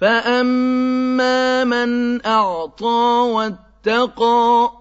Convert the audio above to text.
فَأَمَّا مَنْ أَعْطَىٰ وَاتَّقَىٰ